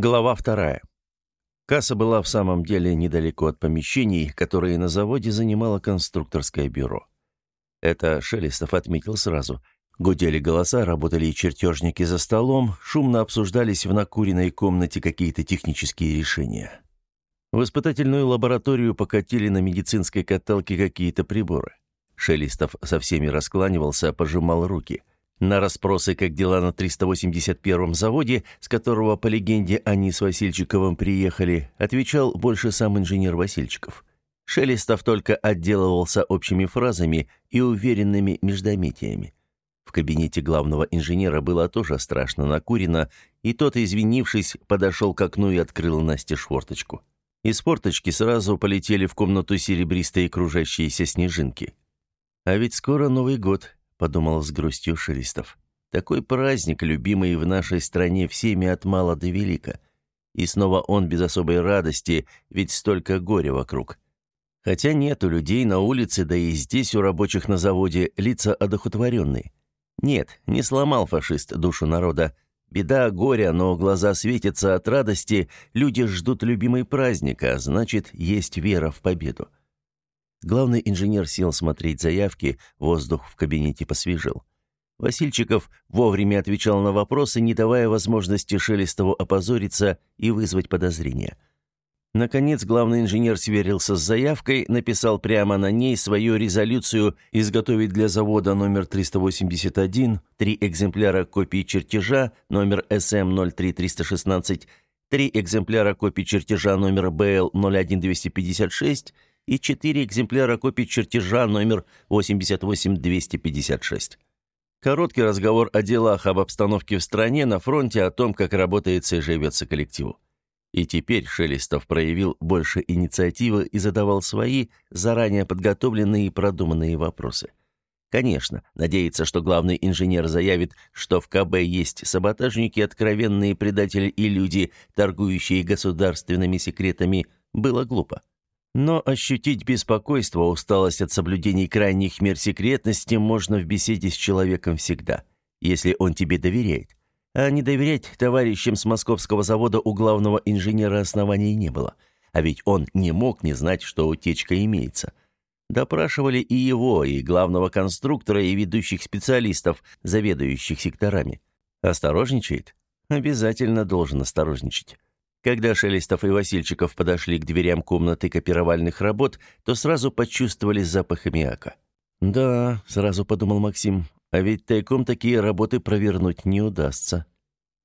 Глава вторая. Касса была в самом деле недалеко от помещений, которые на заводе занимало конструкторское бюро. Это Шелестов отметил сразу. Гудели голоса, работали и чертежники за столом, шумно обсуждались в накуренной комнате какие-то технические решения. В испытательную лабораторию покатили на медицинской каталке какие-то приборы. Шелестов со всеми раскланивался, пожимал руки. На расспросы, как дела на 381-м заводе, с которого, по легенде, они с Васильчиковым приехали, отвечал больше сам инженер Васильчиков. Шелестов только отделывался общими фразами и уверенными междометиями. В кабинете главного инженера было тоже страшно накурено, и тот, извинившись, подошел к окну и открыл Насте шворточку. Из форточки сразу полетели в комнату серебристые кружащиеся снежинки. «А ведь скоро Новый год», подумал с грустью Шелестов. Такой праздник, любимый в нашей стране всеми от мала до велика. И снова он без особой радости, ведь столько горя вокруг. Хотя нет у людей на улице, да и здесь у рабочих на заводе лица одухотворенные. Нет, не сломал фашист душу народа. Беда, горе, но глаза светятся от радости, люди ждут любимый праздник, а значит, есть вера в победу. Главный инженер сел смотреть заявки, воздух в кабинете посвежел. Васильчиков вовремя отвечал на вопросы, не давая возможности Шелестову опозориться и вызвать подозрения. Наконец, главный инженер сверился с заявкой, написал прямо на ней свою резолюцию изготовить для завода номер 381 три экземпляра копии чертежа номер СМ-03316, три экземпляра копии чертежа номер БЛ-01256 и четыре экземпляра копий чертежа номер 88256. Короткий разговор о делах, об обстановке в стране, на фронте, о том, как работается и живется коллективу. И теперь Шелестов проявил больше инициативы и задавал свои, заранее подготовленные и продуманные вопросы. Конечно, надеяться, что главный инженер заявит, что в КБ есть саботажники, откровенные предатели и люди, торгующие государственными секретами, было глупо. Но ощутить беспокойство, усталость от соблюдений крайних мер секретности можно в беседе с человеком всегда, если он тебе доверяет. А не доверять товарищам с московского завода у главного инженера оснований не было. А ведь он не мог не знать, что утечка имеется. Допрашивали и его, и главного конструктора, и ведущих специалистов, заведующих секторами. Осторожничает? Обязательно должен осторожничать. Когда Шелестов и Васильчиков подошли к дверям комнаты копировальных работ, то сразу почувствовали запах аммиака. «Да», — сразу подумал Максим, — «а ведь тайком такие работы провернуть не удастся.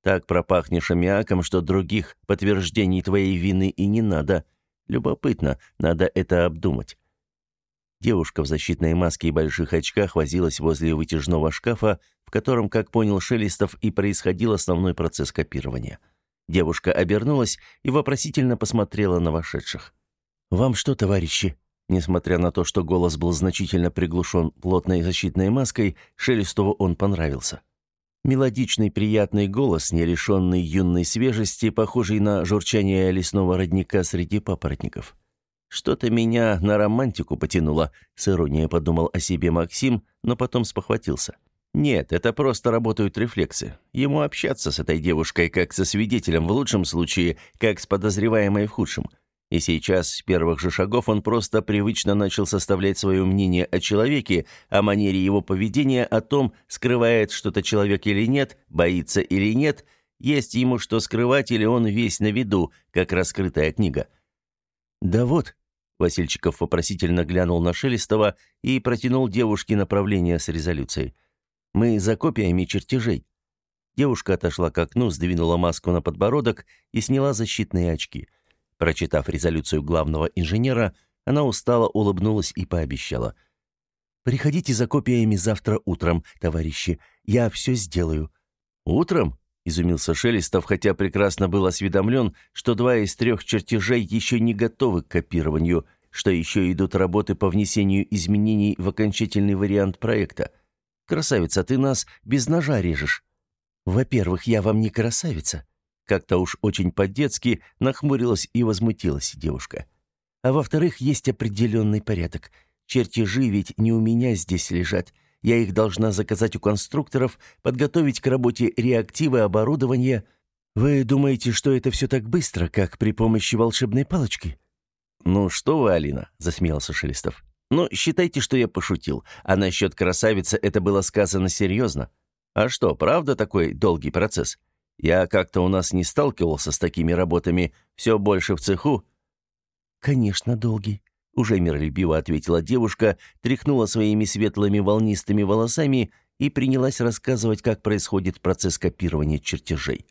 Так пропахнешь аммиаком, что других подтверждений твоей вины и не надо. Любопытно, надо это обдумать». Девушка в защитной маске и больших очках возилась возле вытяжного шкафа, в котором, как понял Шелестов, и происходил основной процесс копирования — Девушка обернулась и вопросительно посмотрела на вошедших. «Вам что, товарищи?» Несмотря на то, что голос был значительно приглушен плотной защитной маской, Шелестову он понравился. Мелодичный приятный голос, не лишенный юной свежести, похожий на журчание лесного родника среди папоротников. «Что-то меня на романтику потянуло», — с иронией подумал о себе Максим, но потом спохватился. Нет, это просто работают рефлексы. Ему общаться с этой девушкой как со свидетелем в лучшем случае, как с подозреваемой в худшем. И сейчас, с первых же шагов, он просто привычно начал составлять свое мнение о человеке, о манере его поведения, о том, скрывает что-то человек или нет, боится или нет, есть ему что скрывать или он весь на виду, как раскрытая книга. «Да вот», — Васильчиков вопросительно глянул на Шелестова и протянул девушке направление с резолюцией. Мы за копиями чертежей». Девушка отошла к окну, сдвинула маску на подбородок и сняла защитные очки. Прочитав резолюцию главного инженера, она устало улыбнулась и пообещала. «Приходите за копиями завтра утром, товарищи. Я все сделаю». «Утром?» — изумился Шелестов, хотя прекрасно был осведомлен, что два из трех чертежей еще не готовы к копированию, что еще идут работы по внесению изменений в окончательный вариант проекта. Красавица, ты нас без ножа режешь. Во-первых, я вам не красавица. Как-то уж очень по-детски нахмурилась и возмутилась девушка. А во-вторых, есть определенный порядок. Чертежи ведь не у меня здесь лежат. Я их должна заказать у конструкторов, подготовить к работе реактивы, оборудование. «Вы думаете, что это все так быстро, как при помощи волшебной палочки?» «Ну что вы, Алина», — засмеялся Шелестов. «Ну, считайте, что я пошутил. А насчет красавицы это было сказано серьезно. А что, правда такой долгий процесс? Я как-то у нас не сталкивался с такими работами, все больше в цеху». «Конечно, долгий», — уже миролюбиво ответила девушка, тряхнула своими светлыми волнистыми волосами и принялась рассказывать, как происходит процесс копирования чертежей.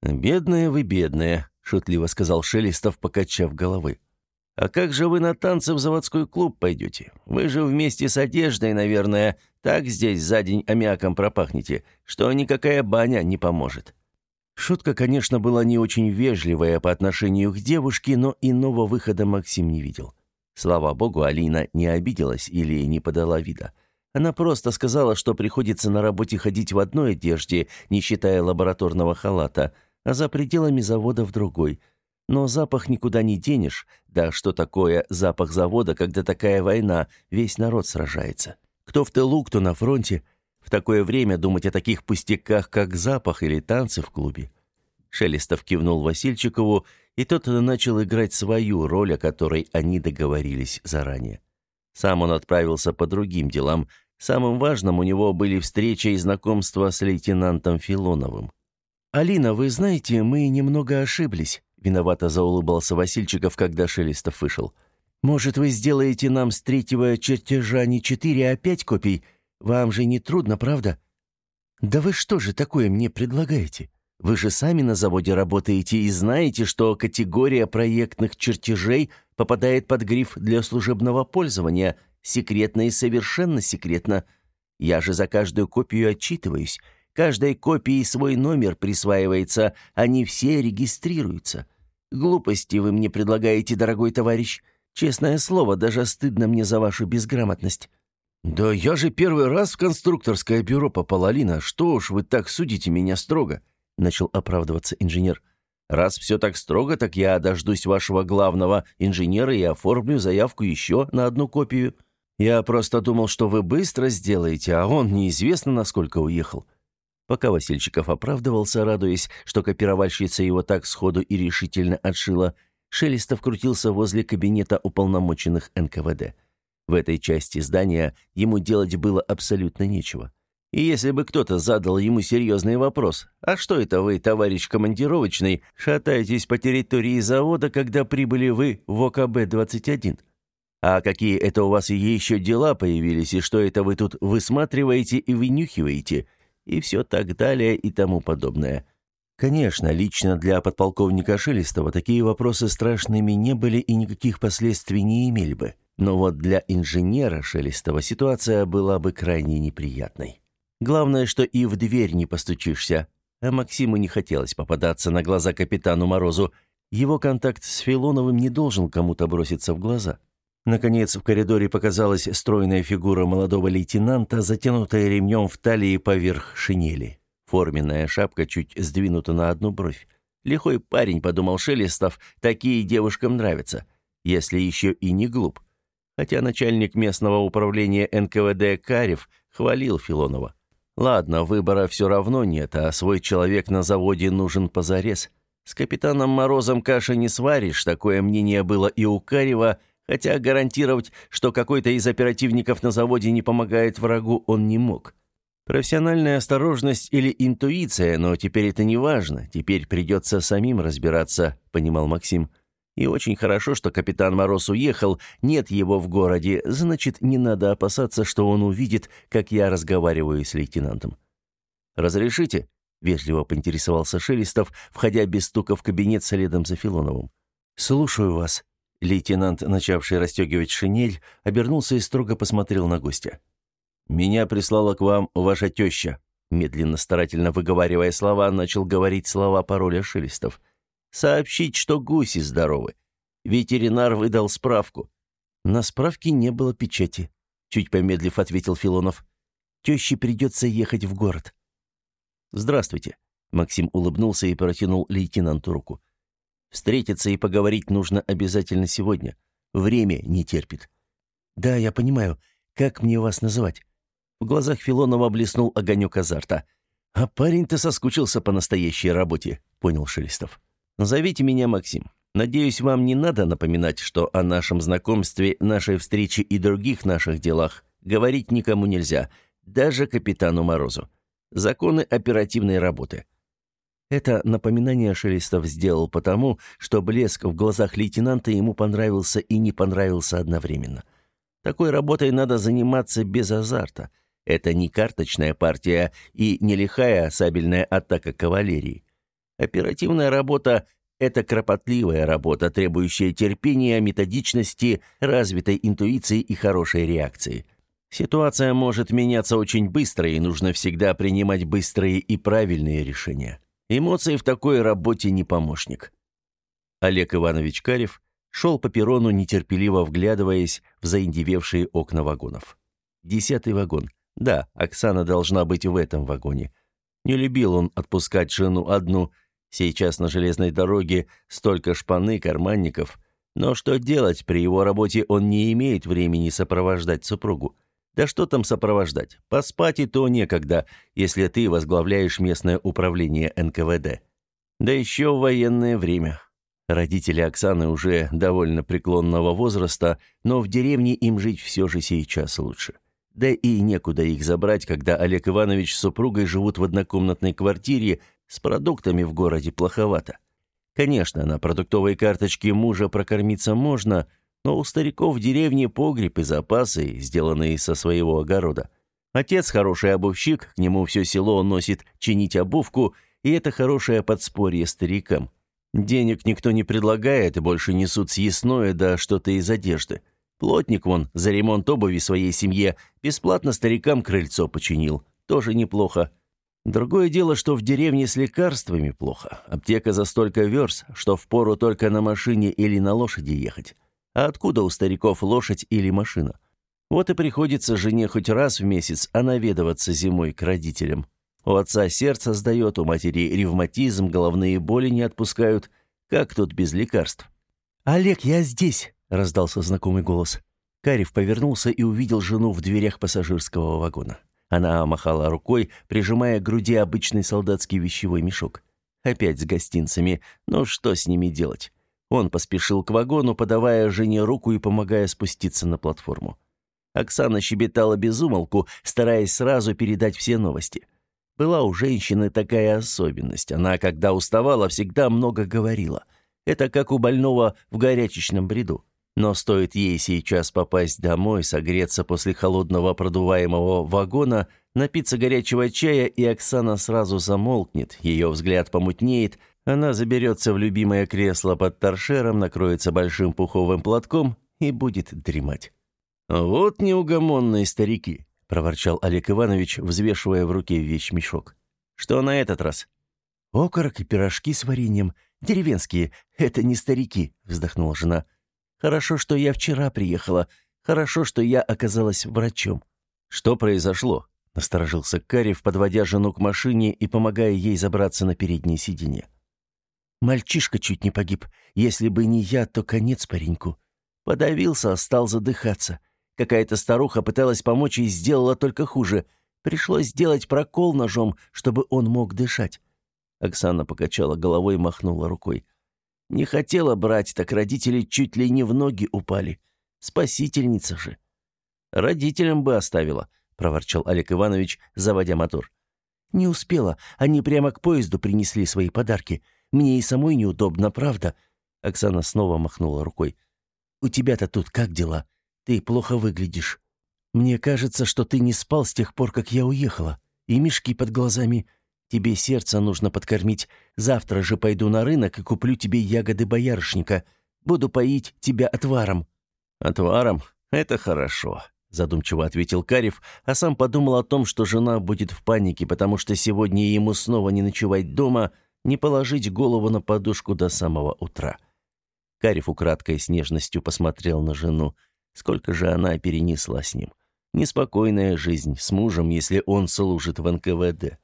«Бедная вы, бедная», — шутливо сказал Шелестов, покачав головы. «А как же вы на танцы в заводской клуб пойдете? Вы же вместе с одеждой, наверное, так здесь за день аммиаком пропахнете, что никакая баня не поможет». Шутка, конечно, была не очень вежливая по отношению к девушке, но иного выхода Максим не видел. Слава богу, Алина не обиделась или не подала вида. Она просто сказала, что приходится на работе ходить в одной одежде, не считая лабораторного халата, а за пределами завода в другой – но запах никуда не денешь. Да что такое запах завода, когда такая война, весь народ сражается? Кто в тылу, кто на фронте. В такое время думать о таких пустяках, как запах или танцы в клубе. Шелестов кивнул Васильчикову, и тот начал играть свою роль, о которой они договорились заранее. Сам он отправился по другим делам. Самым важным у него были встреча и знакомство с лейтенантом Филоновым. «Алина, вы знаете, мы немного ошиблись», Виновато заулыбался Васильчиков, когда Шелестов вышел. «Может, вы сделаете нам с третьего чертежа не четыре, а пять копий? Вам же не трудно, правда?» «Да вы что же такое мне предлагаете? Вы же сами на заводе работаете и знаете, что категория проектных чертежей попадает под гриф для служебного пользования, секретно и совершенно секретно. Я же за каждую копию отчитываюсь». Каждой копии свой номер присваивается, они все регистрируются. Глупости вы мне предлагаете, дорогой товарищ. Честное слово, даже стыдно мне за вашу безграмотность». «Да я же первый раз в конструкторское бюро попал, Алина. Что уж вы так судите меня строго?» — начал оправдываться инженер. «Раз все так строго, так я дождусь вашего главного инженера и оформлю заявку еще на одну копию. Я просто думал, что вы быстро сделаете, а он неизвестно, насколько уехал. Пока Васильчиков оправдывался, радуясь, что копировальщица его так сходу и решительно отшила, Шелестов крутился возле кабинета уполномоченных НКВД. В этой части здания ему делать было абсолютно нечего. И если бы кто-то задал ему серьезный вопрос, «А что это вы, товарищ командировочный, шатаетесь по территории завода, когда прибыли вы в ОКБ-21?» А какие это у вас еще дела появились, и что это вы тут высматриваете и вынюхиваете? И все так далее и тому подобное. Конечно, лично для подполковника Шелестова такие вопросы страшными не были и никаких последствий не имели бы. Но вот для инженера Шелестова ситуация была бы крайне неприятной. Главное, что и в дверь не постучишься. А Максиму не хотелось попадаться на глаза капитану Морозу. Его контакт с Филоновым не должен кому-то броситься в глаза. Наконец, в коридоре показалась стройная фигура молодого лейтенанта, затянутая ремнем в талии поверх шинели. Форменная шапка чуть сдвинута на одну бровь. Лихой парень, подумал Шелестов, такие девушкам нравятся, если еще и не глуп. Хотя начальник местного управления НКВД Карев хвалил Филонова. Ладно, выбора все равно нет, а свой человек на заводе нужен позарез. С капитаном Морозом каши не сваришь, такое мнение было и у Карева – хотя гарантировать, что какой-то из оперативников на заводе не помогает врагу, он не мог. Профессиональная осторожность или интуиция, но теперь это не важно, теперь придется самим разбираться, понимал Максим. И очень хорошо, что капитан Мороз уехал, нет его в городе, значит, не надо опасаться, что он увидит, как я разговариваю с лейтенантом. «Разрешите?» — вежливо поинтересовался Шелестов, входя без стука в кабинет следом за Филоновым. «Слушаю вас», Лейтенант, начавший расстегивать шинель, обернулся и строго посмотрел на гостя. «Меня прислала к вам ваша теща», медленно, старательно выговаривая слова, начал говорить слова пароля Шелестов. «Сообщить, что гуси здоровы. Ветеринар выдал справку». «На справке не было печати», — чуть помедлив ответил Филонов. «Теще придется ехать в город». «Здравствуйте», — Максим улыбнулся и протянул лейтенанту руку. Встретиться и поговорить нужно обязательно сегодня. Время не терпит. Да, я понимаю. Как мне вас называть? В глазах Филонова блеснул огонек азарта. А парень-то соскучился по настоящей работе. понял Шелестов. «Зовите меня Максим. Надеюсь, вам не надо напоминать, что о нашем знакомстве, нашей встрече и других наших делах говорить никому нельзя, даже капитану Морозу. Законы оперативной работы». Это напоминание Шелестов сделал потому, что блеск в глазах лейтенанта ему понравился и не понравился одновременно. Такой работой надо заниматься без азарта. Это не карточная партия и не лихая сабельная атака кавалерии. Оперативная работа – это кропотливая работа, требующая терпения, методичности, развитой интуиции и хорошей реакции. Ситуация может меняться очень быстро, и нужно всегда принимать быстрые и правильные решения. Эмоции в такой работе не помощник. Олег Иванович Карев шел по перрону, нетерпеливо вглядываясь в заиндевевшие окна вагонов. Десятый вагон. Да, Оксана должна быть в этом вагоне. Не любил он отпускать жену одну. Сейчас на железной дороге столько шпаны, карманников. Но что делать, при его работе он не имеет времени сопровождать супругу. Да что там сопровождать? Поспать и то некогда, если ты возглавляешь местное управление НКВД. Да еще в военное время. Родители Оксаны уже довольно преклонного возраста, но в деревне им жить все же сейчас лучше. Да и некуда их забрать, когда Олег Иванович с супругой живут в однокомнатной квартире, с продуктами в городе плоховато. Конечно, на продуктовой карточке мужа прокормиться можно – но у стариков в деревне погреб и запасы, сделанные со своего огорода. Отец хороший обувщик, к нему все село носит чинить обувку, и это хорошее подспорье старикам. Денег никто не предлагает, больше несут съестное да что-то из одежды. Плотник вон за ремонт обуви своей семье бесплатно старикам крыльцо починил. Тоже неплохо. Другое дело, что в деревне с лекарствами плохо. Аптека за столько верст, что впору только на машине или на лошади ехать. А откуда у стариков лошадь или машина? Вот и приходится жене хоть раз в месяц, а наведываться зимой к родителям. У отца сердце сдает, у матери ревматизм, головные боли не отпускают. Как тут без лекарств? «Олег, я здесь!» — раздался знакомый голос. Карев повернулся и увидел жену в дверях пассажирского вагона. Она махала рукой, прижимая к груди обычный солдатский вещевой мешок. Опять с гостинцами. Но что с ними делать? Он поспешил к вагону, подавая жене руку и помогая спуститься на платформу. Оксана щебетала без умолку, стараясь сразу передать все новости. Была у женщины такая особенность. Она, когда уставала, всегда много говорила. Это как у больного в горячечном бреду. Но стоит ей сейчас попасть домой, согреться после холодного продуваемого вагона, напиться горячего чая, и Оксана сразу замолкнет, ее взгляд помутнеет – она заберется в любимое кресло под торшером, накроется большим пуховым платком и будет дремать. «Вот неугомонные старики», — проворчал Олег Иванович, взвешивая в руке вещмешок. «Что на этот раз?» «Окорок и пирожки с вареньем. Деревенские. Это не старики», — вздохнула жена. «Хорошо, что я вчера приехала. Хорошо, что я оказалась врачом». «Что произошло?» — насторожился Карев, подводя жену к машине и помогая ей забраться на переднее сиденье. Мальчишка чуть не погиб. Если бы не я, то конец пареньку. Подавился, стал задыхаться. Какая-то старуха пыталась помочь и сделала только хуже. Пришлось сделать прокол ножом, чтобы он мог дышать. Оксана покачала головой и махнула рукой. Не хотела брать, так родители чуть ли не в ноги упали. Спасительница же. Родителям бы оставила, проворчал Олег Иванович, заводя мотор. Не успела, они прямо к поезду принесли свои подарки. Мне и самой неудобно, правда?» Оксана снова махнула рукой. «У тебя-то тут как дела? Ты плохо выглядишь. Мне кажется, что ты не спал с тех пор, как я уехала. И мешки под глазами. Тебе сердце нужно подкормить. Завтра же пойду на рынок и куплю тебе ягоды боярышника. Буду поить тебя отваром». «Отваром? Это хорошо», — задумчиво ответил Карев, а сам подумал о том, что жена будет в панике, потому что сегодня ему снова не ночевать дома — не положить голову на подушку до самого утра. Карев украдкой с нежностью посмотрел на жену. Сколько же она перенесла с ним. Неспокойная жизнь с мужем, если он служит в НКВД.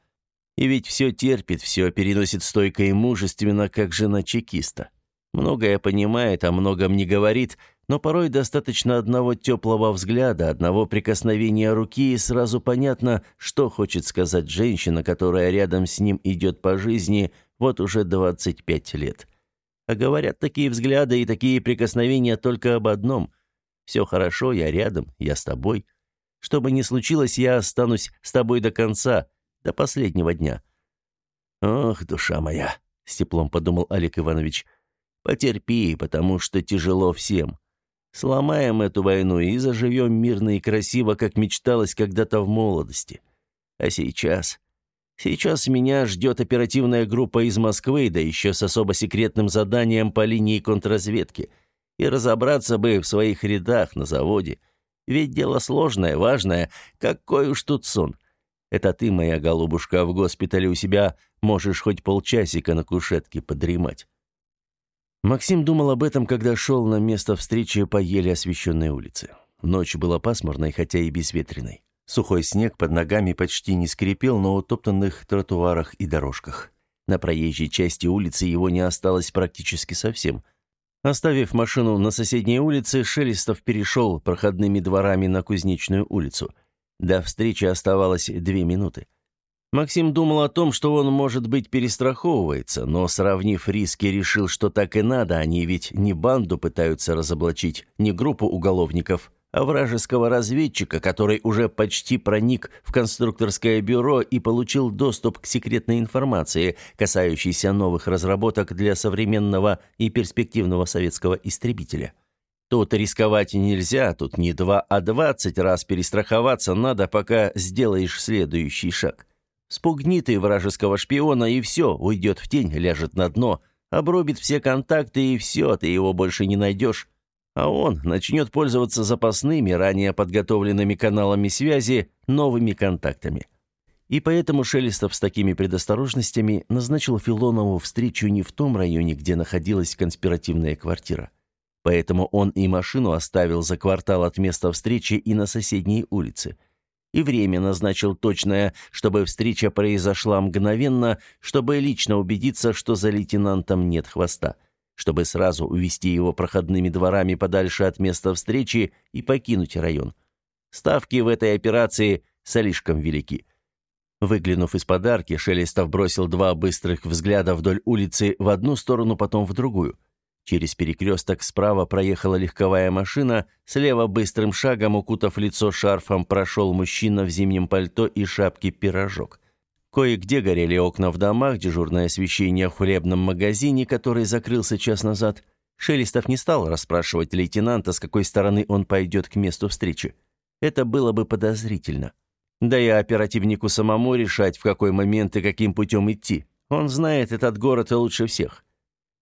И ведь все терпит, все переносит стойко и мужественно, как жена чекиста. Многое понимает, о многом не говорит, но порой достаточно одного теплого взгляда, одного прикосновения руки, и сразу понятно, что хочет сказать женщина, которая рядом с ним идет по жизни, вот уже 25 лет. А говорят такие взгляды и такие прикосновения только об одном. Все хорошо, я рядом, я с тобой. Что бы ни случилось, я останусь с тобой до конца, до последнего дня. Ох, душа моя, с теплом подумал Олег Иванович. Потерпи, потому что тяжело всем. Сломаем эту войну и заживем мирно и красиво, как мечталось когда-то в молодости. А сейчас... Сейчас меня ждет оперативная группа из Москвы, да еще с особо секретным заданием по линии контрразведки. И разобраться бы в своих рядах на заводе. Ведь дело сложное, важное. Какой уж тут сон. Это ты, моя голубушка, в госпитале у себя можешь хоть полчасика на кушетке подремать. Максим думал об этом, когда шел на место встречи по еле освещенной улице. Ночь была пасмурной, хотя и безветренной. Сухой снег под ногами почти не скрипел на утоптанных тротуарах и дорожках. На проезжей части улицы его не осталось практически совсем. Оставив машину на соседней улице, Шелестов перешел проходными дворами на Кузнечную улицу. До встречи оставалось две минуты. Максим думал о том, что он, может быть, перестраховывается, но, сравнив риски, решил, что так и надо, они ведь не банду пытаются разоблачить, не группу уголовников, вражеского разведчика, который уже почти проник в конструкторское бюро и получил доступ к секретной информации, касающейся новых разработок для современного и перспективного советского истребителя. Тут рисковать нельзя, тут не два, а двадцать раз перестраховаться надо, пока сделаешь следующий шаг. Спугни ты вражеского шпиона, и все, уйдет в тень, ляжет на дно, обрубит все контакты, и все, ты его больше не найдешь. А он начнет пользоваться запасными, ранее подготовленными каналами связи, новыми контактами. И поэтому Шелестов с такими предосторожностями назначил Филонову встречу не в том районе, где находилась конспиративная квартира. Поэтому он и машину оставил за квартал от места встречи и на соседней улице – и время назначил точное, чтобы встреча произошла мгновенно, чтобы лично убедиться, что за лейтенантом нет хвоста, чтобы сразу увести его проходными дворами подальше от места встречи и покинуть район. Ставки в этой операции слишком велики. Выглянув из подарки, Шелестов бросил два быстрых взгляда вдоль улицы в одну сторону, потом в другую – Через перекресток справа проехала легковая машина, слева быстрым шагом, укутав лицо шарфом, прошел мужчина в зимнем пальто и шапке пирожок. Кое-где горели окна в домах, дежурное освещение в хлебном магазине, который закрылся час назад. Шелестов не стал расспрашивать лейтенанта, с какой стороны он пойдет к месту встречи. Это было бы подозрительно. Да и оперативнику самому решать, в какой момент и каким путем идти. Он знает этот город лучше всех.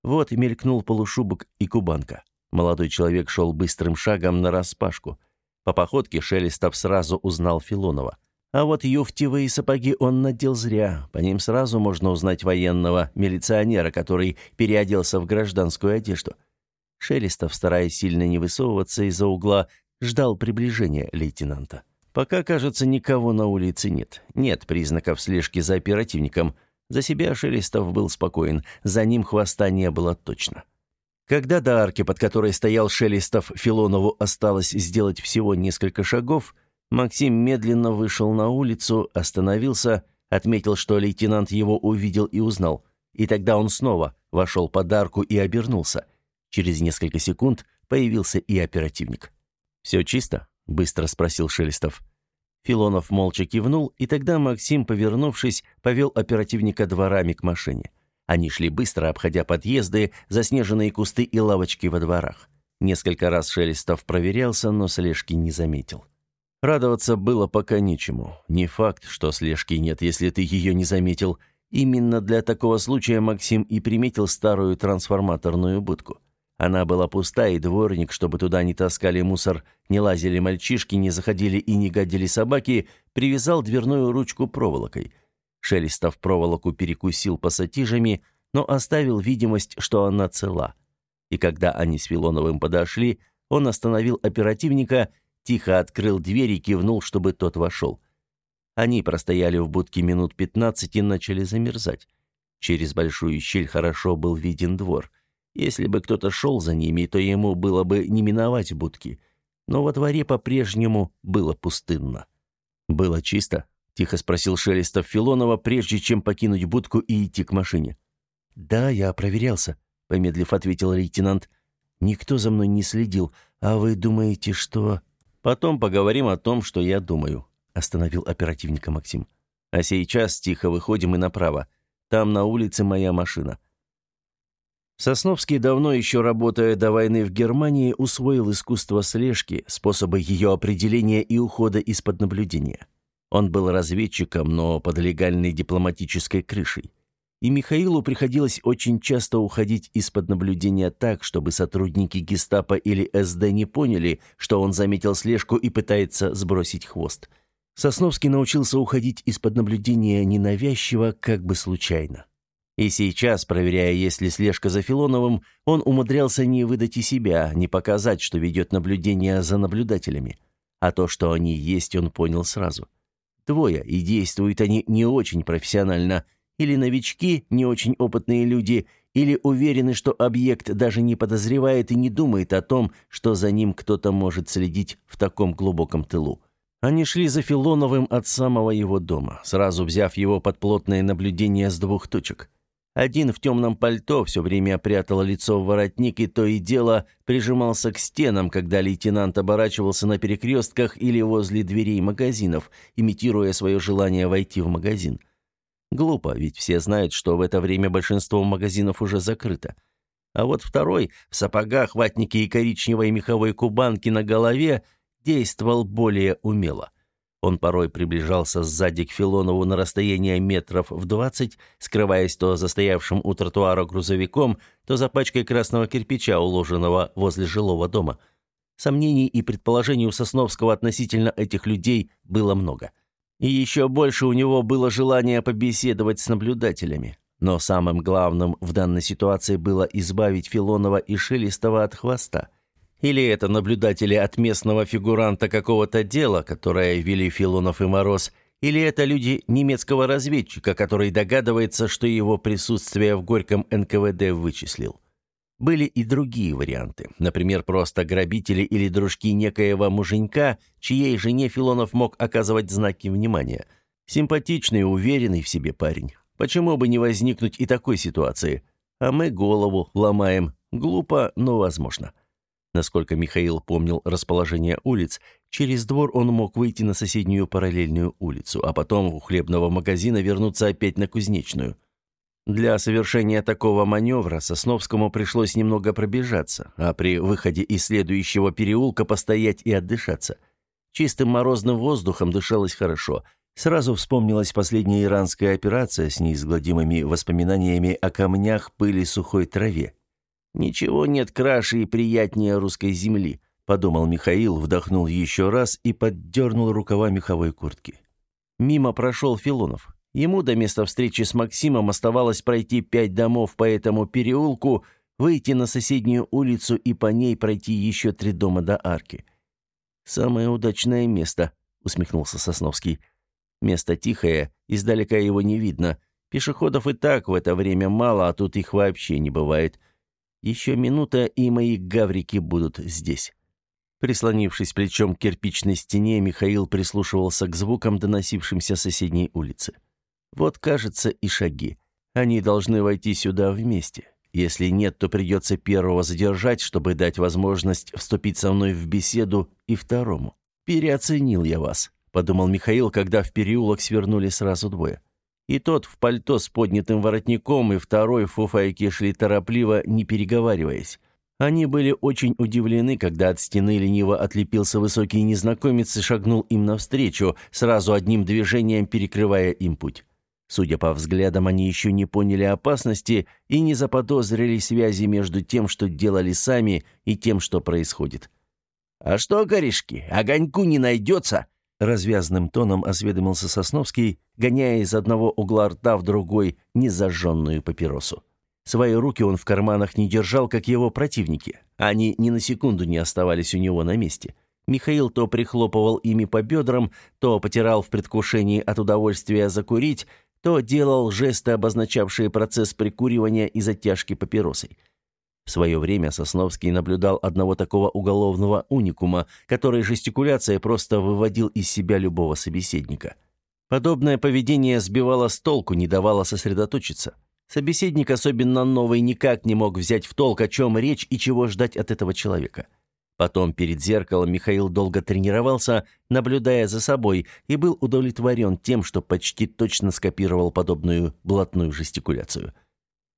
Вот мелькнул полушубок и кубанка. Молодой человек шел быстрым шагом на распашку. По походке Шелестов сразу узнал Филонова. А вот юфтевые сапоги он надел зря. По ним сразу можно узнать военного милиционера, который переоделся в гражданскую одежду. Шелестов, стараясь сильно не высовываться из-за угла, ждал приближения лейтенанта. Пока, кажется, никого на улице нет. Нет признаков слежки за оперативником – за себя Шелестов был спокоен, за ним хвоста не было точно. Когда до арки, под которой стоял Шелестов, Филонову осталось сделать всего несколько шагов, Максим медленно вышел на улицу, остановился, отметил, что лейтенант его увидел и узнал. И тогда он снова вошел под арку и обернулся. Через несколько секунд появился и оперативник. «Все чисто?» — быстро спросил Шелестов. Филонов молча кивнул, и тогда Максим, повернувшись, повел оперативника дворами к машине. Они шли быстро, обходя подъезды, заснеженные кусты и лавочки во дворах. Несколько раз Шелестов проверялся, но слежки не заметил. Радоваться было пока нечему. Не факт, что слежки нет, если ты ее не заметил. Именно для такого случая Максим и приметил старую трансформаторную будку. Она была пуста, и дворник, чтобы туда не таскали мусор, не лазили мальчишки, не заходили и не гадили собаки, привязал дверную ручку проволокой. Шелестов проволоку перекусил пассатижами, но оставил видимость, что она цела. И когда они с Вилоновым подошли, он остановил оперативника, тихо открыл дверь и кивнул, чтобы тот вошел. Они простояли в будке минут пятнадцать и начали замерзать. Через большую щель хорошо был виден двор. Если бы кто-то шел за ними, то ему было бы не миновать будки. Но во дворе по-прежнему было пустынно. «Было чисто?» — тихо спросил Шелестов Филонова, прежде чем покинуть будку и идти к машине. «Да, я проверялся», — помедлив ответил лейтенант. «Никто за мной не следил, а вы думаете, что...» «Потом поговорим о том, что я думаю», — остановил оперативника Максим. «А сейчас тихо выходим и направо. Там на улице моя машина». Сосновский, давно еще работая до войны в Германии, усвоил искусство слежки, способы ее определения и ухода из-под наблюдения. Он был разведчиком, но под легальной дипломатической крышей. И Михаилу приходилось очень часто уходить из-под наблюдения так, чтобы сотрудники гестапо или СД не поняли, что он заметил слежку и пытается сбросить хвост. Сосновский научился уходить из-под наблюдения ненавязчиво, как бы случайно. И сейчас, проверяя, есть ли слежка за Филоновым, он умудрялся не выдать и себя, не показать, что ведет наблюдение за наблюдателями. А то, что они есть, он понял сразу. Двое, и действуют они не очень профессионально – или новички, не очень опытные люди, или уверены, что объект даже не подозревает и не думает о том, что за ним кто-то может следить в таком глубоком тылу. Они шли за Филоновым от самого его дома, сразу взяв его под плотное наблюдение с двух точек. Один в темном пальто все время прятал лицо в воротник и то и дело прижимался к стенам, когда лейтенант оборачивался на перекрестках или возле дверей магазинов, имитируя свое желание войти в магазин. Глупо, ведь все знают, что в это время большинство магазинов уже закрыто. А вот второй, в сапогах, ватнике и коричневой меховой кубанке на голове, действовал более умело. Он порой приближался сзади к Филонову на расстояние метров в двадцать, скрываясь то за стоявшим у тротуара грузовиком, то за пачкой красного кирпича, уложенного возле жилого дома. Сомнений и предположений у Сосновского относительно этих людей было много. — и еще больше у него было желание побеседовать с наблюдателями. Но самым главным в данной ситуации было избавить Филонова и Шелестова от хвоста. Или это наблюдатели от местного фигуранта какого-то дела, которое вели Филонов и Мороз, или это люди немецкого разведчика, который догадывается, что его присутствие в Горьком НКВД вычислил. Были и другие варианты. Например, просто грабители или дружки некоего муженька, чьей жене Филонов мог оказывать знаки внимания. Симпатичный и уверенный в себе парень. Почему бы не возникнуть и такой ситуации? А мы голову ломаем. Глупо, но возможно. Насколько Михаил помнил расположение улиц, через двор он мог выйти на соседнюю параллельную улицу, а потом у хлебного магазина вернуться опять на Кузнечную. Для совершения такого маневра Сосновскому пришлось немного пробежаться, а при выходе из следующего переулка постоять и отдышаться. Чистым морозным воздухом дышалось хорошо. Сразу вспомнилась последняя иранская операция с неизгладимыми воспоминаниями о камнях, пыли, сухой траве. «Ничего нет краше и приятнее русской земли», — подумал Михаил, вдохнул еще раз и поддернул рукава меховой куртки. Мимо прошел Филонов. Ему до места встречи с Максимом оставалось пройти пять домов по этому переулку, выйти на соседнюю улицу и по ней пройти еще три дома до арки. «Самое удачное место», — усмехнулся Сосновский. «Место тихое, издалека его не видно. Пешеходов и так в это время мало, а тут их вообще не бывает. Еще минута, и мои гаврики будут здесь». Прислонившись плечом к кирпичной стене, Михаил прислушивался к звукам, доносившимся с соседней улицы. Вот, кажется, и шаги. Они должны войти сюда вместе. Если нет, то придется первого задержать, чтобы дать возможность вступить со мной в беседу и второму. «Переоценил я вас», — подумал Михаил, когда в переулок свернули сразу двое. И тот в пальто с поднятым воротником, и второй в фуфайке шли торопливо, не переговариваясь. Они были очень удивлены, когда от стены лениво отлепился высокий незнакомец и шагнул им навстречу, сразу одним движением перекрывая им путь. Судя по взглядам, они еще не поняли опасности и не заподозрили связи между тем, что делали сами, и тем, что происходит. «А что, корешки, огоньку не найдется?» Развязным тоном осведомился Сосновский, гоняя из одного угла рта в другой незажженную папиросу. Свои руки он в карманах не держал, как его противники. Они ни на секунду не оставались у него на месте. Михаил то прихлопывал ими по бедрам, то потирал в предвкушении от удовольствия закурить, то делал жесты, обозначавшие процесс прикуривания и затяжки папиросой. В свое время Сосновский наблюдал одного такого уголовного уникума, который жестикуляцией просто выводил из себя любого собеседника. Подобное поведение сбивало с толку, не давало сосредоточиться. Собеседник, особенно новый, никак не мог взять в толк, о чем речь и чего ждать от этого человека. Потом перед зеркалом Михаил долго тренировался, наблюдая за собой, и был удовлетворен тем, что почти точно скопировал подобную блатную жестикуляцию.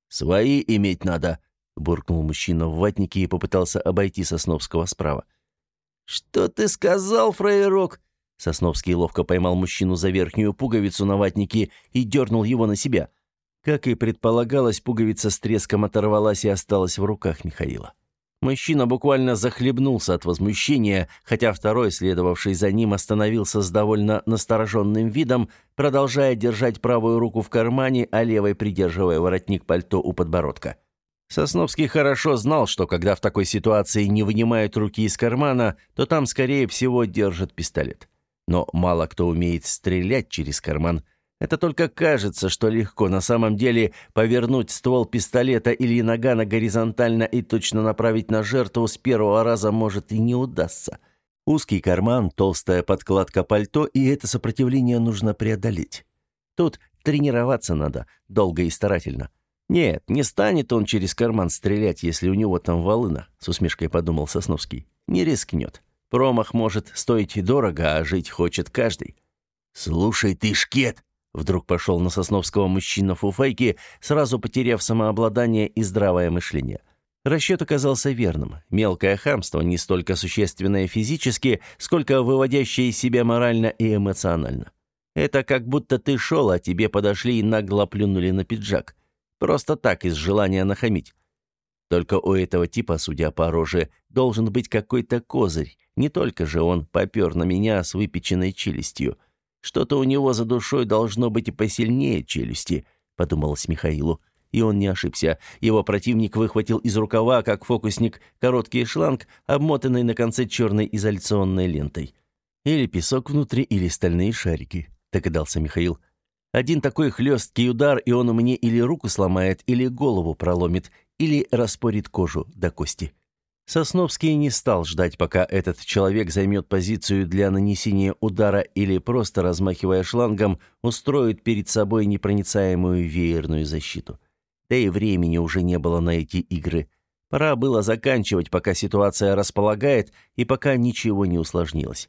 «Свои иметь надо», — буркнул мужчина в ватнике и попытался обойти Сосновского справа. «Что ты сказал, фраерок?» Сосновский ловко поймал мужчину за верхнюю пуговицу на ватнике и дернул его на себя. Как и предполагалось, пуговица с треском оторвалась и осталась в руках Михаила. Мужчина буквально захлебнулся от возмущения, хотя второй, следовавший за ним, остановился с довольно настороженным видом, продолжая держать правую руку в кармане, а левой придерживая воротник пальто у подбородка. Сосновский хорошо знал, что когда в такой ситуации не вынимают руки из кармана, то там, скорее всего, держат пистолет. Но мало кто умеет стрелять через карман – это только кажется, что легко. На самом деле повернуть ствол пистолета или нагана горизонтально и точно направить на жертву с первого раза может и не удастся. Узкий карман, толстая подкладка пальто, и это сопротивление нужно преодолеть. Тут тренироваться надо, долго и старательно. «Нет, не станет он через карман стрелять, если у него там волына», — с усмешкой подумал Сосновский. «Не рискнет. Промах может стоить дорого, а жить хочет каждый». «Слушай ты, шкет!» Вдруг пошел на Сосновского мужчина фуфайке, сразу потеряв самообладание и здравое мышление. Расчет оказался верным. Мелкое хамство не столько существенное физически, сколько выводящее из себя морально и эмоционально. Это как будто ты шел, а тебе подошли и нагло плюнули на пиджак. Просто так, из желания нахамить. Только у этого типа, судя по роже, должен быть какой-то козырь. Не только же он попер на меня с выпеченной челюстью. Что-то у него за душой должно быть и посильнее челюсти, подумалось Михаилу. И он не ошибся. Его противник выхватил из рукава, как фокусник, короткий шланг, обмотанный на конце черной изоляционной лентой. Или песок внутри, или стальные шарики, догадался Михаил. Один такой хлесткий удар, и он мне или руку сломает, или голову проломит, или распорит кожу до кости. Сосновский не стал ждать, пока этот человек займет позицию для нанесения удара или просто, размахивая шлангом, устроит перед собой непроницаемую веерную защиту. Да и времени уже не было на эти игры. Пора было заканчивать, пока ситуация располагает и пока ничего не усложнилось.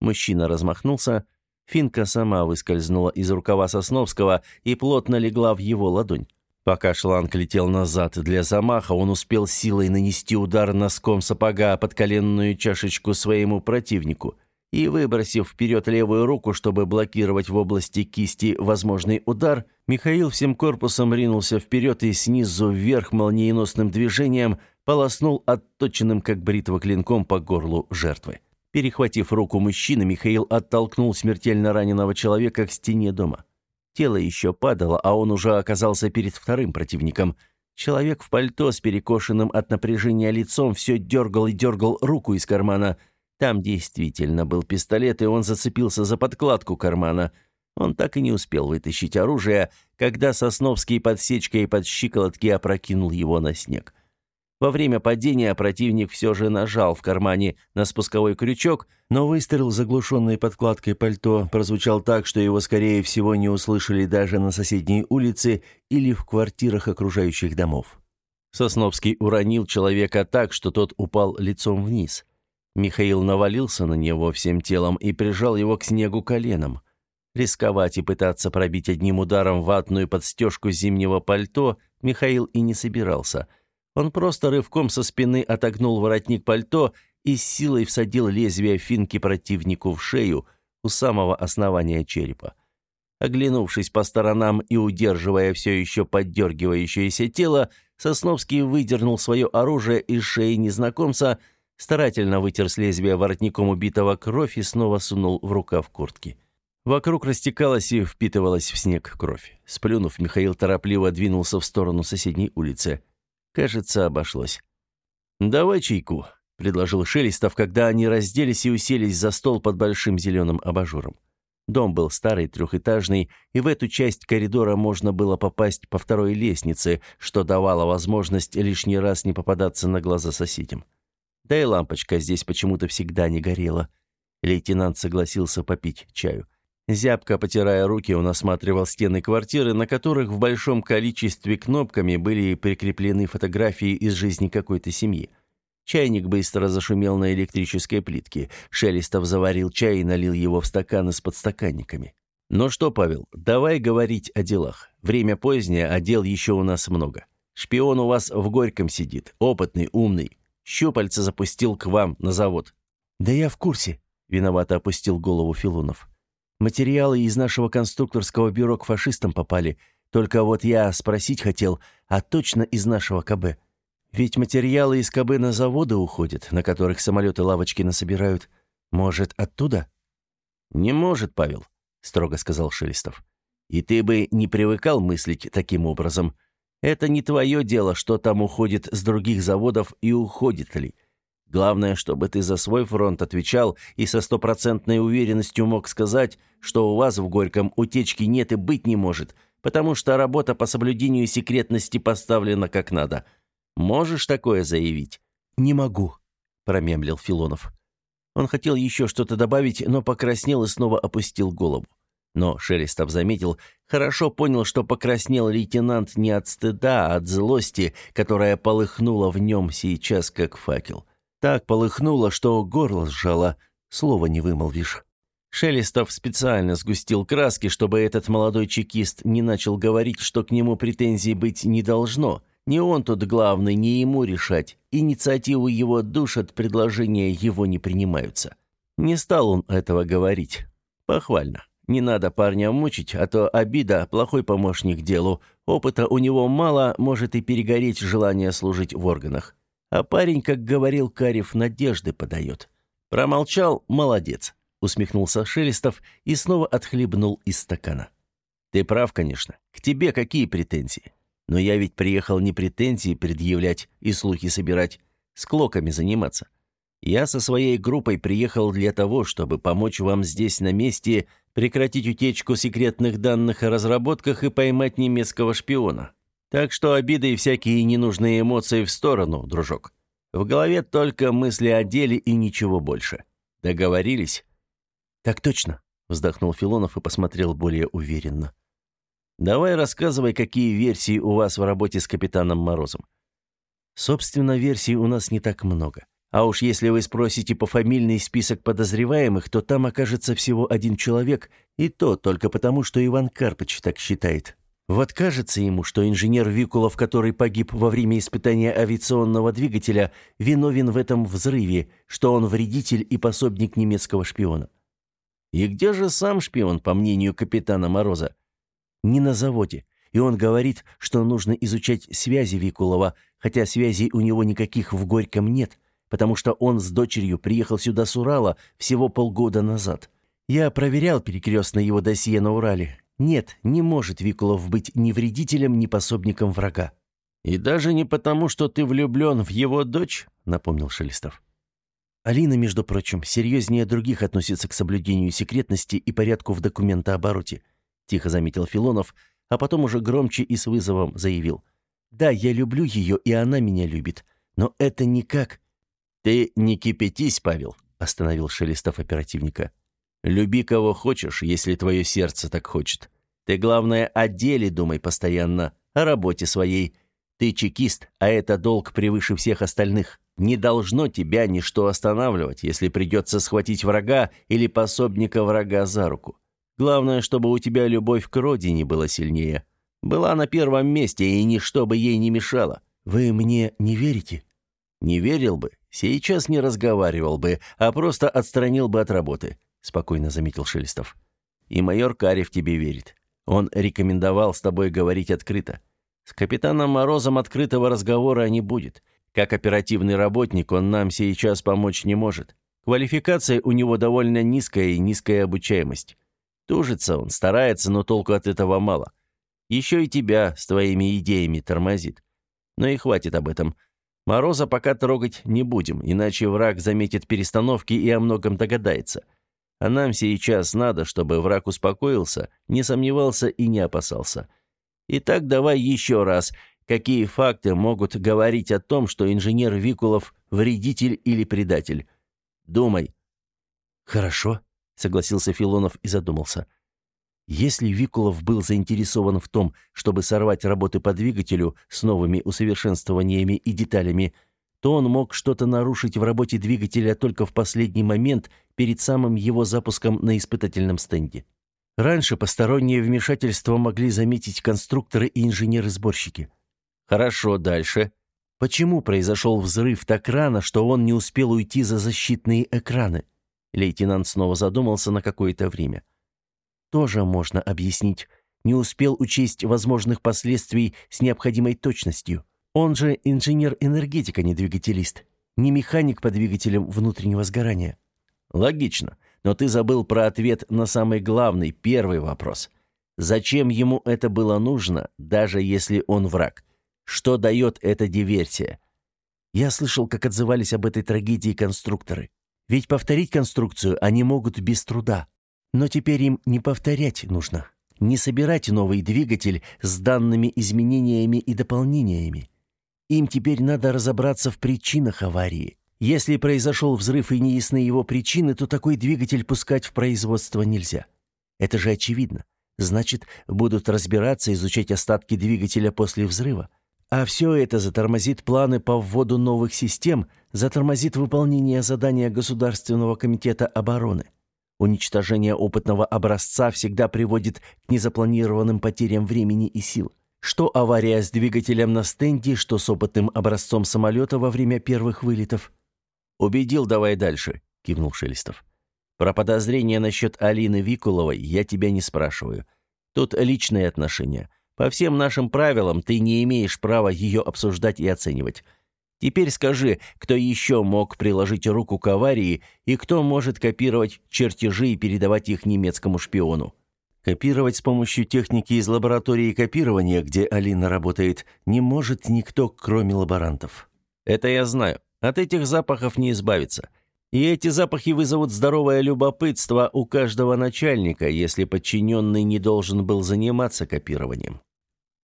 Мужчина размахнулся, финка сама выскользнула из рукава Сосновского и плотно легла в его ладонь. Пока шланг летел назад для замаха, он успел силой нанести удар носком сапога под коленную чашечку своему противнику и, выбросив вперед левую руку, чтобы блокировать в области кисти возможный удар, Михаил всем корпусом ринулся вперед и снизу вверх молниеносным движением полоснул отточенным как бритва клинком по горлу жертвы. Перехватив руку мужчины, Михаил оттолкнул смертельно раненого человека к стене дома. Тело еще падало, а он уже оказался перед вторым противником. Человек в пальто с перекошенным от напряжения лицом все дергал и дергал руку из кармана. Там действительно был пистолет, и он зацепился за подкладку кармана. Он так и не успел вытащить оружие, когда Сосновский подсечкой под щиколотки опрокинул его на снег. Во время падения противник все же нажал в кармане на спусковой крючок, но выстрел, заглушенный подкладкой пальто, прозвучал так, что его, скорее всего, не услышали даже на соседней улице или в квартирах окружающих домов. Сосновский уронил человека так, что тот упал лицом вниз. Михаил навалился на него всем телом и прижал его к снегу коленом. Рисковать и пытаться пробить одним ударом ватную подстежку зимнего пальто Михаил и не собирался – он просто рывком со спины отогнул воротник пальто и силой всадил лезвие финки противнику в шею у самого основания черепа. Оглянувшись по сторонам и удерживая все еще поддергивающееся тело, Сосновский выдернул свое оружие из шеи незнакомца, старательно вытер с лезвия воротником убитого кровь и снова сунул в рукав куртки. Вокруг растекалась и впитывалась в снег кровь. Сплюнув, Михаил торопливо двинулся в сторону соседней улицы. Кажется, обошлось. «Давай чайку», — предложил Шелестов, когда они разделись и уселись за стол под большим зеленым абажуром. Дом был старый, трехэтажный, и в эту часть коридора можно было попасть по второй лестнице, что давало возможность лишний раз не попадаться на глаза соседям. Да и лампочка здесь почему-то всегда не горела. Лейтенант согласился попить чаю. Зябко потирая руки, он осматривал стены квартиры, на которых в большом количестве кнопками были прикреплены фотографии из жизни какой-то семьи. Чайник быстро зашумел на электрической плитке. Шелестов заварил чай и налил его в стаканы с подстаканниками. «Ну что, Павел, давай говорить о делах. Время позднее, а дел еще у нас много. Шпион у вас в Горьком сидит, опытный, умный. Щупальца запустил к вам на завод». «Да я в курсе», — виновато опустил голову Филунов. «Материалы из нашего конструкторского бюро к фашистам попали. Только вот я спросить хотел, а точно из нашего КБ?» Ведь материалы из КБ на заводы уходят, на которых самолеты лавочки насобирают. Может, оттуда? Не может, Павел, строго сказал Шелестов. И ты бы не привыкал мыслить таким образом. Это не твое дело, что там уходит с других заводов и уходит ли. Главное, чтобы ты за свой фронт отвечал и со стопроцентной уверенностью мог сказать, что у вас в Горьком утечки нет и быть не может, потому что работа по соблюдению секретности поставлена как надо – Можешь такое заявить?» «Не могу», — промемлил Филонов. Он хотел еще что-то добавить, но покраснел и снова опустил голову. Но Шелестов заметил, хорошо понял, что покраснел лейтенант не от стыда, а от злости, которая полыхнула в нем сейчас, как факел. Так полыхнула, что горло сжало, слова не вымолвишь. Шелестов специально сгустил краски, чтобы этот молодой чекист не начал говорить, что к нему претензий быть не должно — не он тут главный, не ему решать. Инициативу его душат, предложения его не принимаются. Не стал он этого говорить. Похвально. Не надо парня мучить, а то обида – плохой помощник делу. Опыта у него мало, может и перегореть желание служить в органах. А парень, как говорил Карев, надежды подает. Промолчал – молодец. Усмехнулся Шелестов и снова отхлебнул из стакана. Ты прав, конечно. К тебе какие претензии? Но я ведь приехал не претензии предъявлять и слухи собирать, с клоками заниматься. Я со своей группой приехал для того, чтобы помочь вам здесь на месте прекратить утечку секретных данных о разработках и поймать немецкого шпиона. Так что обиды и всякие ненужные эмоции в сторону, дружок. В голове только мысли о деле и ничего больше. Договорились? Так точно, вздохнул Филонов и посмотрел более уверенно. Давай рассказывай, какие версии у вас в работе с капитаном Морозом. Собственно, версий у нас не так много. А уж если вы спросите по фамильный список подозреваемых, то там окажется всего один человек, и то только потому, что Иван Карпыч так считает. Вот кажется ему, что инженер Викулов, который погиб во время испытания авиационного двигателя, виновен в этом взрыве, что он вредитель и пособник немецкого шпиона. И где же сам шпион, по мнению капитана Мороза? не на заводе. И он говорит, что нужно изучать связи Викулова, хотя связей у него никаких в Горьком нет, потому что он с дочерью приехал сюда с Урала всего полгода назад. Я проверял перекрестно его досье на Урале. Нет, не может Викулов быть ни вредителем, ни пособником врага. «И даже не потому, что ты влюблен в его дочь», — напомнил Шелестов. Алина, между прочим, серьезнее других относится к соблюдению секретности и порядку в документообороте тихо заметил Филонов, а потом уже громче и с вызовом заявил: "Да, я люблю ее, и она меня любит, но это никак". "Ты не кипятись, Павел", остановил Шелестов оперативника. "Люби кого хочешь, если твое сердце так хочет. Ты главное о деле думай постоянно, о работе своей. Ты чекист, а это долг превыше всех остальных. Не должно тебя ничто останавливать, если придется схватить врага или пособника врага за руку. Главное, чтобы у тебя любовь к родине была сильнее. Была на первом месте, и ничто бы ей не мешало. Вы мне не верите? Не верил бы, сейчас не разговаривал бы, а просто отстранил бы от работы, спокойно заметил Шелестов. И майор Карев тебе верит. Он рекомендовал с тобой говорить открыто. С капитаном Морозом открытого разговора не будет. Как оперативный работник он нам сейчас помочь не может. Квалификация у него довольно низкая и низкая обучаемость. Тужится он, старается, но толку от этого мало. Еще и тебя с твоими идеями тормозит. Но и хватит об этом. Мороза пока трогать не будем, иначе враг заметит перестановки и о многом догадается. А нам сейчас надо, чтобы враг успокоился, не сомневался и не опасался. Итак, давай еще раз. Какие факты могут говорить о том, что инженер Викулов вредитель или предатель? Думай. Хорошо, согласился Филонов и задумался. Если Викулов был заинтересован в том, чтобы сорвать работы по двигателю с новыми усовершенствованиями и деталями, то он мог что-то нарушить в работе двигателя только в последний момент перед самым его запуском на испытательном стенде. Раньше постороннее вмешательство могли заметить конструкторы и инженеры-сборщики. Хорошо, дальше. Почему произошел взрыв так рано, что он не успел уйти за защитные экраны? Лейтенант снова задумался на какое-то время. Тоже можно объяснить. Не успел учесть возможных последствий с необходимой точностью. Он же инженер-энергетик, а не двигателист. Не механик по двигателям внутреннего сгорания. Логично. Но ты забыл про ответ на самый главный, первый вопрос. Зачем ему это было нужно, даже если он враг? Что дает эта диверсия? Я слышал, как отзывались об этой трагедии конструкторы. Ведь повторить конструкцию они могут без труда. Но теперь им не повторять нужно. Не собирать новый двигатель с данными изменениями и дополнениями. Им теперь надо разобраться в причинах аварии. Если произошел взрыв и неясны его причины, то такой двигатель пускать в производство нельзя. Это же очевидно. Значит, будут разбираться, изучать остатки двигателя после взрыва. А все это затормозит планы по вводу новых систем, затормозит выполнение задания Государственного комитета обороны. Уничтожение опытного образца всегда приводит к незапланированным потерям времени и сил. Что авария с двигателем на стенде, что с опытным образцом самолета во время первых вылетов – «Убедил, давай дальше», — кивнул Шелестов. «Про подозрения насчет Алины Викуловой я тебя не спрашиваю. Тут личные отношения. По всем нашим правилам ты не имеешь права ее обсуждать и оценивать. Теперь скажи, кто еще мог приложить руку к аварии и кто может копировать чертежи и передавать их немецкому шпиону?» Копировать с помощью техники из лаборатории копирования, где Алина работает, не может никто, кроме лаборантов. Это я знаю. От этих запахов не избавиться. И эти запахи вызовут здоровое любопытство у каждого начальника, если подчиненный не должен был заниматься копированием.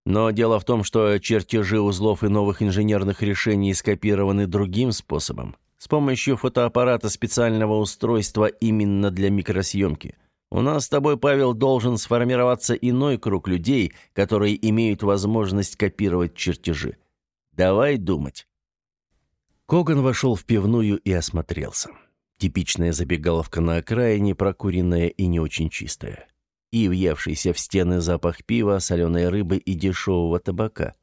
Но дело в том, что чертежи узлов и новых инженерных решений скопированы другим способом, с помощью фотоаппарата специального устройства именно для микросъемки. У нас с тобой, Павел, должен сформироваться иной круг людей, которые имеют возможность копировать чертежи. Давай думать. Коган вошел в пивную и осмотрелся. Типичная забегаловка на окраине, прокуренная и не очень чистая. И въевшийся в стены запах пива, соленой рыбы и дешевого табака.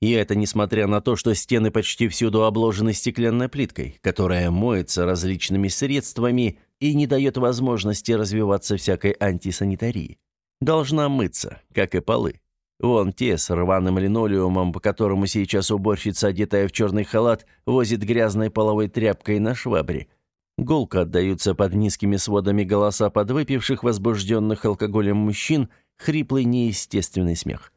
И это несмотря на то, что стены почти всюду обложены стеклянной плиткой, которая моется различными средствами и не дает возможности развиваться всякой антисанитарии. Должна мыться, как и полы. Вон те с рваным линолеумом, по которому сейчас уборщица, одетая в черный халат, возит грязной половой тряпкой на швабре. Гулко отдаются под низкими сводами голоса подвыпивших, возбужденных алкоголем мужчин, хриплый неестественный смех.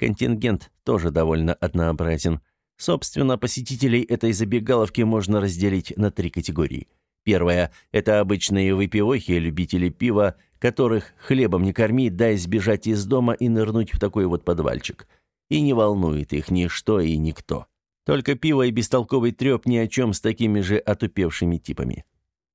Контингент тоже довольно однообразен. Собственно, посетителей этой забегаловки можно разделить на три категории. Первая – это обычные выпивохи, любители пива, которых хлебом не корми, дай сбежать из дома и нырнуть в такой вот подвальчик. И не волнует их ничто и никто. Только пиво и бестолковый треп ни о чем с такими же отупевшими типами.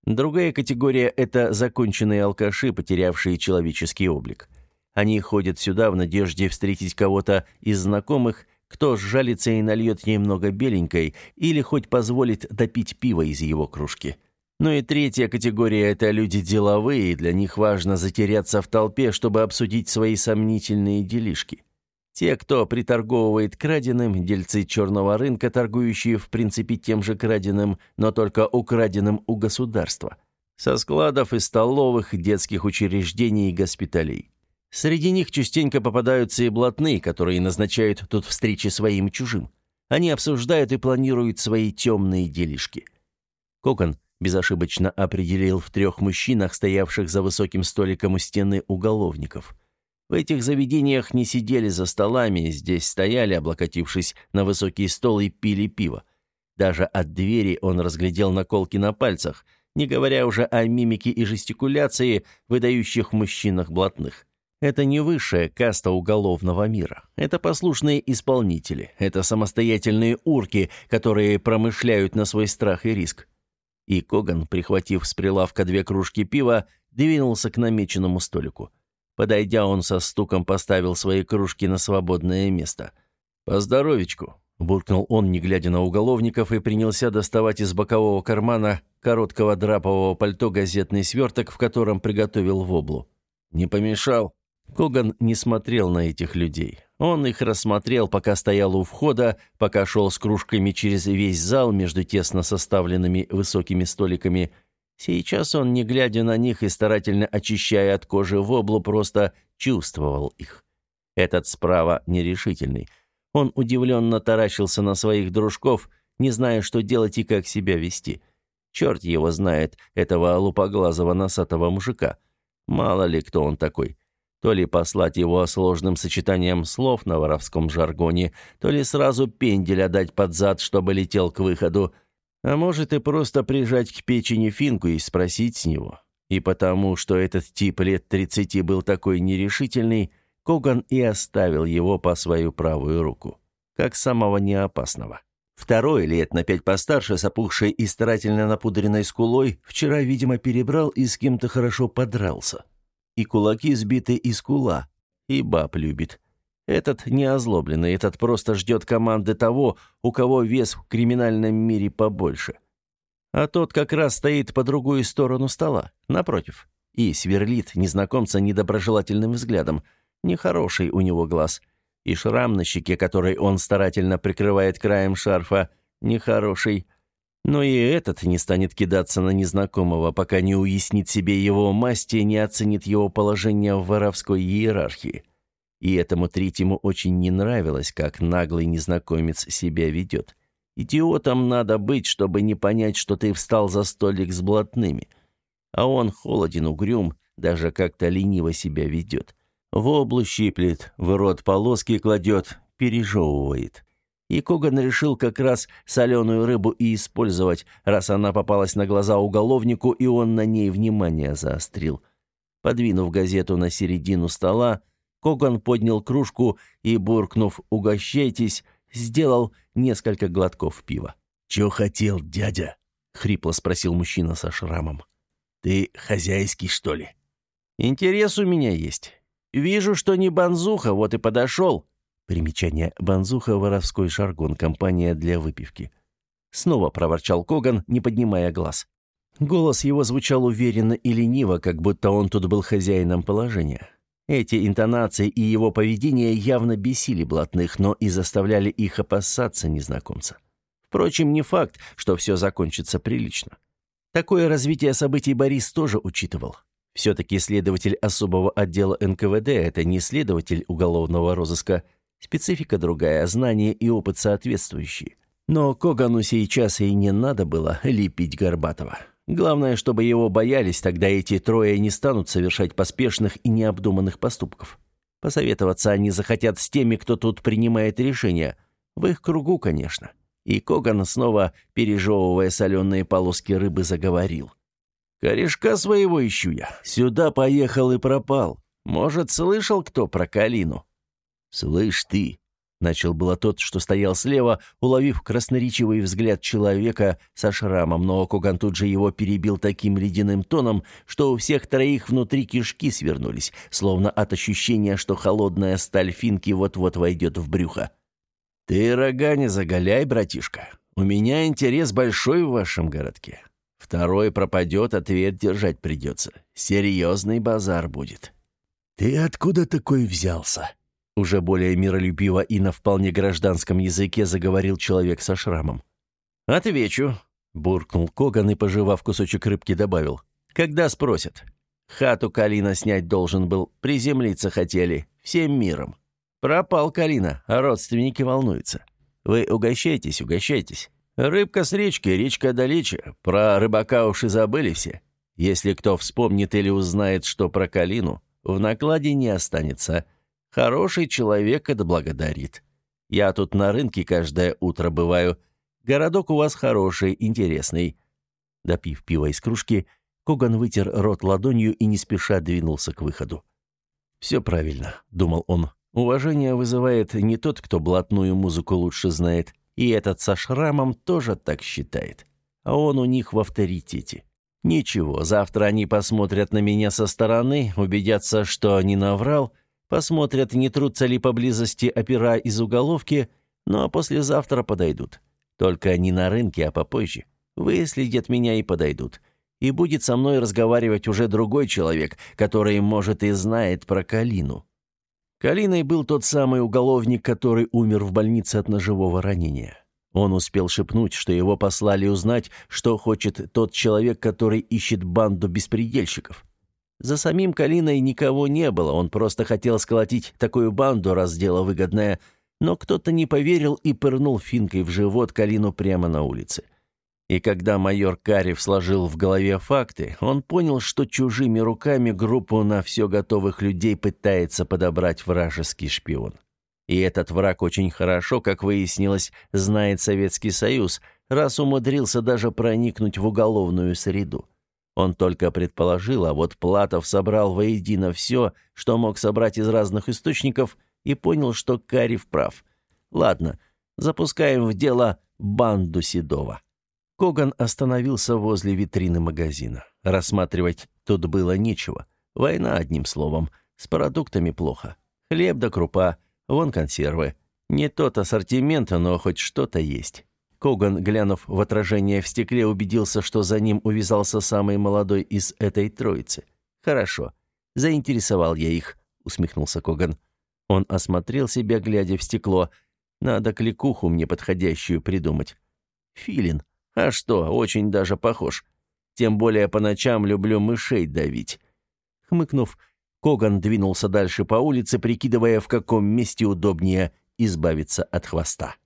Другая категория – это законченные алкаши, потерявшие человеческий облик. Они ходят сюда в надежде встретить кого-то из знакомых, кто сжалится и нальет ей много беленькой или хоть позволит допить пиво из его кружки. Ну и третья категория – это люди деловые, для них важно затеряться в толпе, чтобы обсудить свои сомнительные делишки. Те, кто приторговывает краденым, дельцы черного рынка, торгующие в принципе тем же краденым, но только украденным у государства. Со складов и столовых, детских учреждений и госпиталей. Среди них частенько попадаются и блатные, которые назначают тут встречи своим и чужим. Они обсуждают и планируют свои темные делишки. Кокон безошибочно определил в трех мужчинах, стоявших за высоким столиком у стены уголовников. В этих заведениях не сидели за столами, здесь стояли, облокотившись на высокий стол и пили пиво. Даже от двери он разглядел наколки на пальцах, не говоря уже о мимике и жестикуляции, выдающих мужчинах блатных. Это не высшая каста уголовного мира. Это послушные исполнители. Это самостоятельные урки, которые промышляют на свой страх и риск. И Коган, прихватив с прилавка две кружки пива, двинулся к намеченному столику. Подойдя, он со стуком поставил свои кружки на свободное место. «По здоровечку!» — буркнул он, не глядя на уголовников, и принялся доставать из бокового кармана короткого драпового пальто газетный сверток, в котором приготовил воблу. «Не помешал?» Коган не смотрел на этих людей. Он их рассмотрел, пока стоял у входа, пока шел с кружками через весь зал между тесно составленными высокими столиками. Сейчас он, не глядя на них и старательно очищая от кожи воблу, просто чувствовал их. Этот справа нерешительный. Он удивленно таращился на своих дружков, не зная, что делать и как себя вести. Черт его знает, этого лупоглазого носатого мужика. Мало ли кто он такой. То ли послать его сложным сочетанием слов на воровском жаргоне, то ли сразу пенделя дать под зад, чтобы летел к выходу, а может и просто прижать к печени финку и спросить с него. И потому, что этот тип лет тридцати был такой нерешительный, Коган и оставил его по свою правую руку, как самого неопасного. Второй, лет на пять постарше, с опухшей и старательно напудренной скулой, вчера, видимо, перебрал и с кем-то хорошо подрался и кулаки сбиты из кула, и баб любит. Этот не озлобленный, этот просто ждет команды того, у кого вес в криминальном мире побольше. А тот как раз стоит по другую сторону стола, напротив, и сверлит незнакомца недоброжелательным взглядом. Нехороший у него глаз. И шрам на щеке, который он старательно прикрывает краем шарфа, нехороший. Но и этот не станет кидаться на незнакомого, пока не уяснит себе его масти и не оценит его положение в воровской иерархии. И этому третьему очень не нравилось, как наглый незнакомец себя ведет. Идиотом надо быть, чтобы не понять, что ты встал за столик с блатными. А он холоден, угрюм, даже как-то лениво себя ведет. В облу щиплет, в рот полоски кладет, пережевывает. И Коган решил как раз соленую рыбу и использовать, раз она попалась на глаза уголовнику, и он на ней внимание заострил. Подвинув газету на середину стола, Коган поднял кружку и, буркнув «Угощайтесь», сделал несколько глотков пива. «Чё хотел, дядя?» — хрипло спросил мужчина со шрамом. «Ты хозяйский, что ли?» «Интерес у меня есть. Вижу, что не банзуха, вот и подошел. Примечание «Банзуха» — воровской жаргон, компания для выпивки. Снова проворчал Коган, не поднимая глаз. Голос его звучал уверенно и лениво, как будто он тут был хозяином положения. Эти интонации и его поведение явно бесили блатных, но и заставляли их опасаться незнакомца. Впрочем, не факт, что все закончится прилично. Такое развитие событий Борис тоже учитывал. Все-таки следователь особого отдела НКВД – это не следователь уголовного розыска, Специфика другая, знания и опыт соответствующие. Но Когану сейчас и не надо было лепить Горбатова. Главное, чтобы его боялись, тогда эти трое не станут совершать поспешных и необдуманных поступков. Посоветоваться они захотят с теми, кто тут принимает решения. В их кругу, конечно. И Коган, снова пережевывая соленые полоски рыбы, заговорил. «Корешка своего ищу я. Сюда поехал и пропал. Может, слышал кто про Калину?» «Слышь ты!» — начал было тот, что стоял слева, уловив красноречивый взгляд человека со шрамом, но Коган тут же его перебил таким ледяным тоном, что у всех троих внутри кишки свернулись, словно от ощущения, что холодная сталь финки вот-вот войдет в брюхо. «Ты рога не заголяй, братишка. У меня интерес большой в вашем городке. Второй пропадет, ответ держать придется. Серьезный базар будет». «Ты откуда такой взялся?» Уже более миролюбиво и на вполне гражданском языке заговорил человек со шрамом. «Отвечу», — буркнул Коган и, пожевав кусочек рыбки, добавил. «Когда спросят? Хату Калина снять должен был, приземлиться хотели, всем миром. Пропал Калина, а родственники волнуются. Вы угощайтесь, угощайтесь. Рыбка с речки, речка далече. Про рыбака уж и забыли все. Если кто вспомнит или узнает, что про Калину, в накладе не останется. Хороший человек это благодарит. Я тут на рынке каждое утро бываю. Городок у вас хороший, интересный». Допив пива из кружки, Коган вытер рот ладонью и не спеша двинулся к выходу. «Все правильно», — думал он. «Уважение вызывает не тот, кто блатную музыку лучше знает, и этот со шрамом тоже так считает. А он у них в авторитете. Ничего, завтра они посмотрят на меня со стороны, убедятся, что не наврал, посмотрят, не трутся ли поблизости опера из уголовки, ну а послезавтра подойдут. Только не на рынке, а попозже. Выследят меня и подойдут. И будет со мной разговаривать уже другой человек, который, может, и знает про Калину. Калиной был тот самый уголовник, который умер в больнице от ножевого ранения. Он успел шепнуть, что его послали узнать, что хочет тот человек, который ищет банду беспредельщиков. За самим Калиной никого не было, он просто хотел сколотить такую банду, раз дело выгодное, но кто-то не поверил и пырнул финкой в живот Калину прямо на улице. И когда майор Карев сложил в голове факты, он понял, что чужими руками группу на все готовых людей пытается подобрать вражеский шпион. И этот враг очень хорошо, как выяснилось, знает Советский Союз, раз умудрился даже проникнуть в уголовную среду. Он только предположил, а вот Платов собрал воедино все, что мог собрать из разных источников, и понял, что Карев прав. Ладно, запускаем в дело банду Седова. Коган остановился возле витрины магазина. Рассматривать тут было нечего. Война, одним словом. С продуктами плохо. Хлеб да крупа, вон консервы. Не тот ассортимент, но хоть что-то есть. Коган, глянув в отражение в стекле, убедился, что за ним увязался самый молодой из этой троицы. «Хорошо. Заинтересовал я их», — усмехнулся Коган. Он осмотрел себя, глядя в стекло. «Надо кликуху мне подходящую придумать». «Филин», а что, очень даже похож. Тем более по ночам люблю мышей давить. Хмыкнув, Коган двинулся дальше по улице, прикидывая, в каком месте удобнее избавиться от хвоста.